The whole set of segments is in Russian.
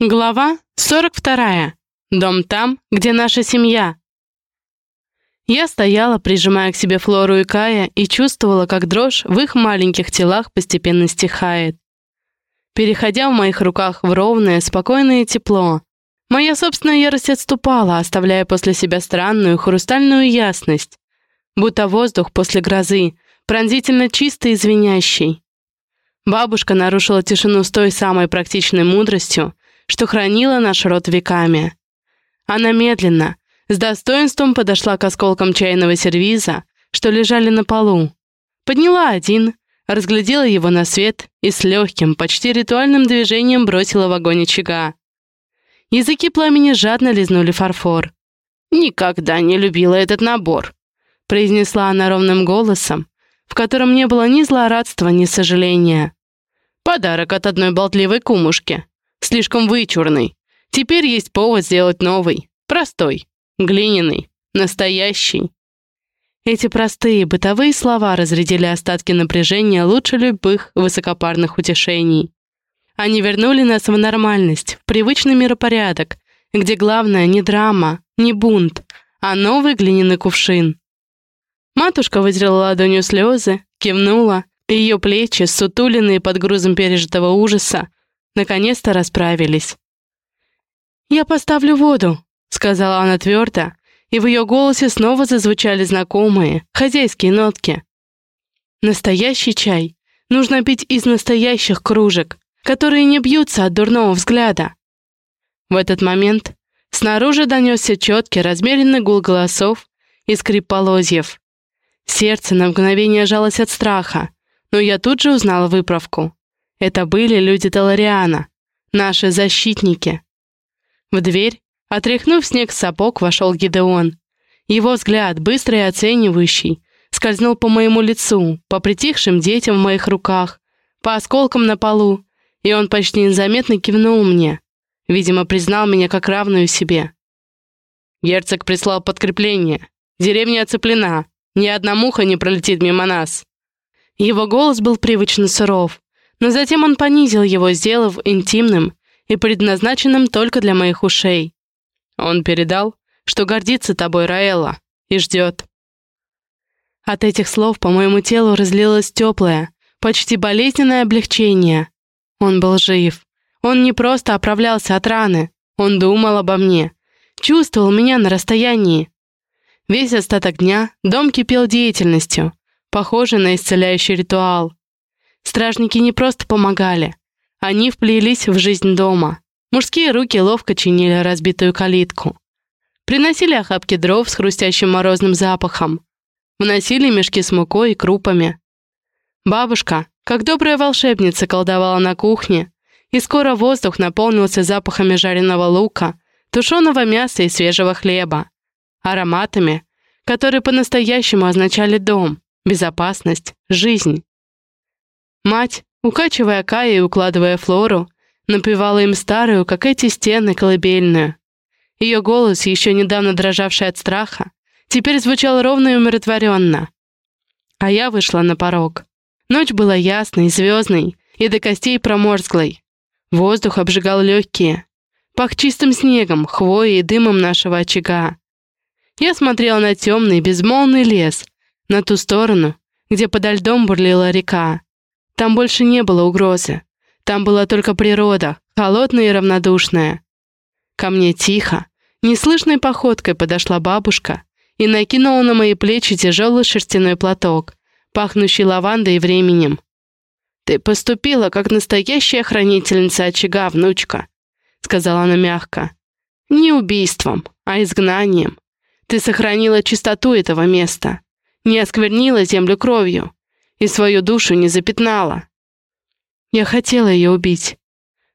Глава 42. Дом там, где наша семья. Я стояла, прижимая к себе Флору и Кая, и чувствовала, как дрожь в их маленьких телах постепенно стихает. Переходя в моих руках в ровное, спокойное тепло, моя собственная ярость отступала, оставляя после себя странную хрустальную ясность, будто воздух после грозы, пронзительно чистый и звенящий. Бабушка нарушила тишину с той самой практичной мудростью, что хранила наш род веками. Она медленно, с достоинством подошла к осколкам чайного сервиза, что лежали на полу. Подняла один, разглядела его на свет и с легким, почти ритуальным движением бросила в огонь очага. Языки пламени жадно лизнули фарфор. «Никогда не любила этот набор», — произнесла она ровным голосом, в котором не было ни злорадства, ни сожаления. «Подарок от одной болтливой кумушки слишком вычурный. Теперь есть повод сделать новый, простой, глиняный, настоящий. Эти простые бытовые слова разрядили остатки напряжения лучше любых высокопарных утешений. Они вернули нас в нормальность, в привычный миропорядок, где главное не драма, не бунт, а новый глиняный кувшин. Матушка вытерла ладонью слезы, кивнула, и ее плечи, сутуленные под грузом пережитого ужаса, наконец-то расправились. «Я поставлю воду», — сказала она твердо, и в ее голосе снова зазвучали знакомые, хозяйские нотки. «Настоящий чай нужно пить из настоящих кружек, которые не бьются от дурного взгляда». В этот момент снаружи донесся четкий, размеренный гул голосов и скрип полозьев. Сердце на мгновение жалось от страха, но я тут же узнала выправку. Это были люди Талариана, наши защитники. В дверь, отряхнув снег с сапог, вошел Гидеон. Его взгляд, быстрый и оценивающий, скользнул по моему лицу, по притихшим детям в моих руках, по осколкам на полу, и он почти незаметно кивнул мне. Видимо, признал меня как равную себе. Герцог прислал подкрепление. Деревня оцеплена. Ни одна муха не пролетит мимо нас. Его голос был привычно суров, но затем он понизил его, сделав интимным и предназначенным только для моих ушей. Он передал, что гордится тобой, Раэла, и ждет. От этих слов по моему телу разлилось теплое, почти болезненное облегчение. Он был жив. Он не просто оправлялся от раны, он думал обо мне, чувствовал меня на расстоянии. Весь остаток дня дом кипел деятельностью, похожий на исцеляющий ритуал. Стражники не просто помогали. Они вплелись в жизнь дома. Мужские руки ловко чинили разбитую калитку. Приносили охапки дров с хрустящим морозным запахом. Вносили мешки с мукой и крупами. Бабушка, как добрая волшебница, колдовала на кухне, и скоро воздух наполнился запахами жареного лука, тушеного мяса и свежего хлеба, ароматами, которые по-настоящему означали дом, безопасность, жизнь. Мать, укачивая Кая и укладывая Флору, напевала им старую, как эти стены, колыбельную. Ее голос, еще недавно дрожавший от страха, теперь звучал ровно и умиротворенно. А я вышла на порог. Ночь была ясной, звездной и до костей проморзглой. Воздух обжигал легкие. Пах чистым снегом, хвоей и дымом нашего очага. Я смотрела на темный, безмолвный лес, на ту сторону, где подо льдом бурлила река, там больше не было угрозы. Там была только природа, холодная и равнодушная. Ко мне тихо, неслышной походкой подошла бабушка и накинула на мои плечи тяжелый шерстяной платок, пахнущий лавандой и временем. «Ты поступила, как настоящая хранительница очага, внучка», — сказала она мягко. «Не убийством, а изгнанием. Ты сохранила чистоту этого места, не осквернила землю кровью, и свою душу не запятнала. Я хотела ее убить.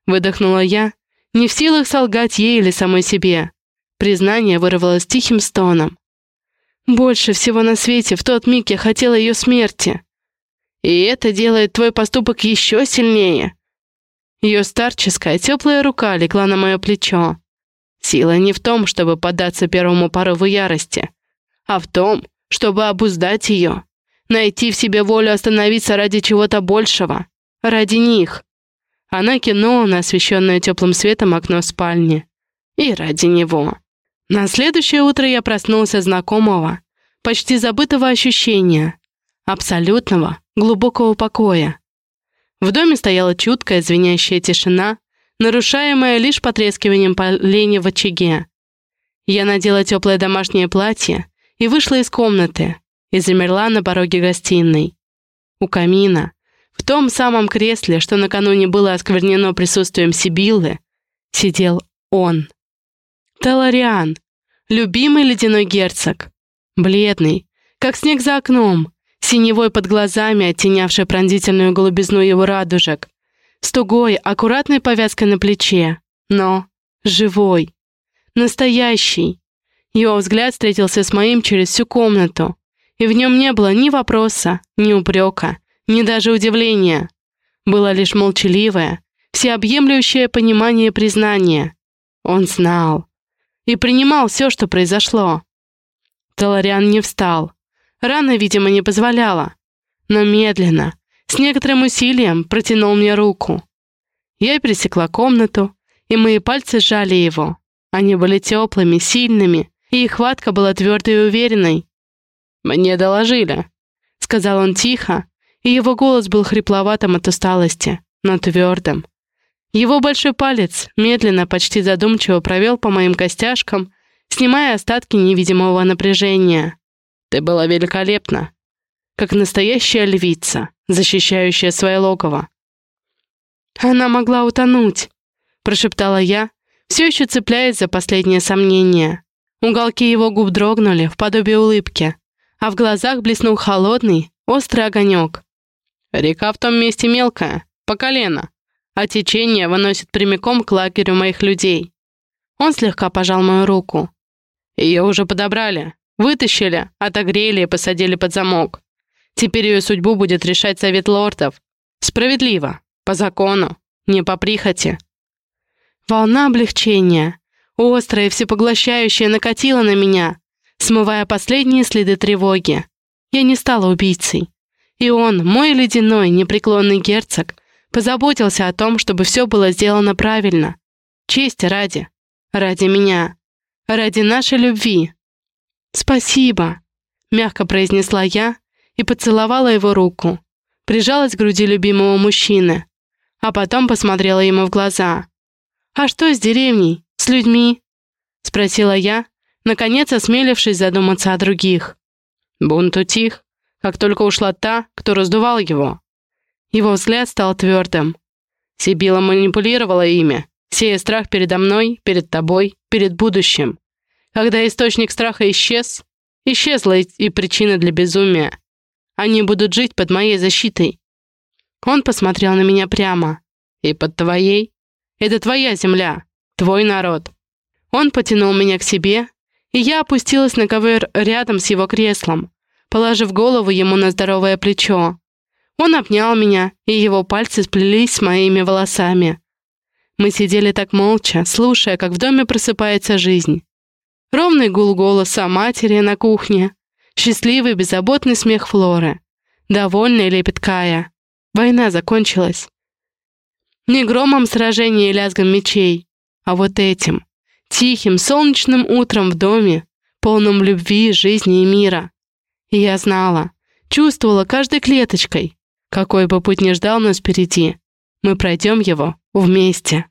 Выдохнула я, не в силах солгать ей или самой себе. Признание вырвалось тихим стоном. Больше всего на свете в тот миг я хотела ее смерти. И это делает твой поступок еще сильнее. Ее старческая теплая рука легла на мое плечо. Сила не в том, чтобы поддаться первому порыву ярости, а в том, чтобы обуздать ее. Найти в себе волю остановиться ради чего-то большего. Ради них. Она кинула на освещенное теплым светом окно спальни. И ради него. На следующее утро я проснулся знакомого, почти забытого ощущения, абсолютного, глубокого покоя. В доме стояла чуткая, звенящая тишина, нарушаемая лишь потрескиванием поленья в очаге. Я надела теплое домашнее платье и вышла из комнаты и замерла на пороге гостиной. У камина, в том самом кресле, что накануне было осквернено присутствием Сибиллы, сидел он. Талариан, любимый ледяной герцог. Бледный, как снег за окном, синевой под глазами, оттенявший пронзительную голубизну его радужек, с тугой, аккуратной повязкой на плече, но живой, настоящий. Его взгляд встретился с моим через всю комнату, и в нем не было ни вопроса, ни упрека, ни даже удивления. Было лишь молчаливое, всеобъемлющее понимание и признание. Он знал и принимал все, что произошло. Талариан не встал. Рана, видимо, не позволяла. Но медленно, с некоторым усилием, протянул мне руку. Я пересекла комнату, и мои пальцы сжали его. Они были теплыми, сильными, и их хватка была твердой и уверенной. «Мне доложили», — сказал он тихо, и его голос был хрипловатым от усталости, но твердым. Его большой палец медленно, почти задумчиво провел по моим костяшкам, снимая остатки невидимого напряжения. «Ты была великолепна, как настоящая львица, защищающая свое логово». «Она могла утонуть», — прошептала я, все еще цепляясь за последнее сомнение. Уголки его губ дрогнули в подобие улыбки, а в глазах блеснул холодный, острый огонек. «Река в том месте мелкая, по колено а течение выносит прямиком к лагерю моих людей. Он слегка пожал мою руку. Ее уже подобрали, вытащили, отогрели и посадили под замок. Теперь ее судьбу будет решать совет лордов. Справедливо, по закону, не по прихоти. Волна облегчения, острая и всепоглощающая, накатила на меня, смывая последние следы тревоги. Я не стала убийцей. И он, мой ледяной, непреклонный герцог, Позаботился о том, чтобы все было сделано правильно. Честь ради. Ради меня. Ради нашей любви. «Спасибо», — мягко произнесла я и поцеловала его руку. Прижалась к груди любимого мужчины, а потом посмотрела ему в глаза. «А что с деревней? С людьми?» — спросила я, наконец осмелившись задуматься о других. Бунт утих, как только ушла та, кто раздувал его. Его взгляд стал твердым. Сибила манипулировала ими, сея страх передо мной, перед тобой, перед будущим. Когда источник страха исчез, исчезла и причина для безумия. Они будут жить под моей защитой. Он посмотрел на меня прямо. И под твоей? Это твоя земля, твой народ. Он потянул меня к себе, и я опустилась на ковер рядом с его креслом, положив голову ему на здоровое плечо. Он обнял меня, и его пальцы сплелись с моими волосами. Мы сидели так молча, слушая, как в доме просыпается жизнь. Ровный гул голоса матери на кухне, счастливый беззаботный смех Флоры, довольный лепет Кая. Война закончилась. Не громом сражения и лязгом мечей, а вот этим, тихим, солнечным утром в доме, полном любви, жизни и мира. И я знала, чувствовала каждой клеточкой, какой бы путь ни ждал нас впереди, мы пройдем его вместе.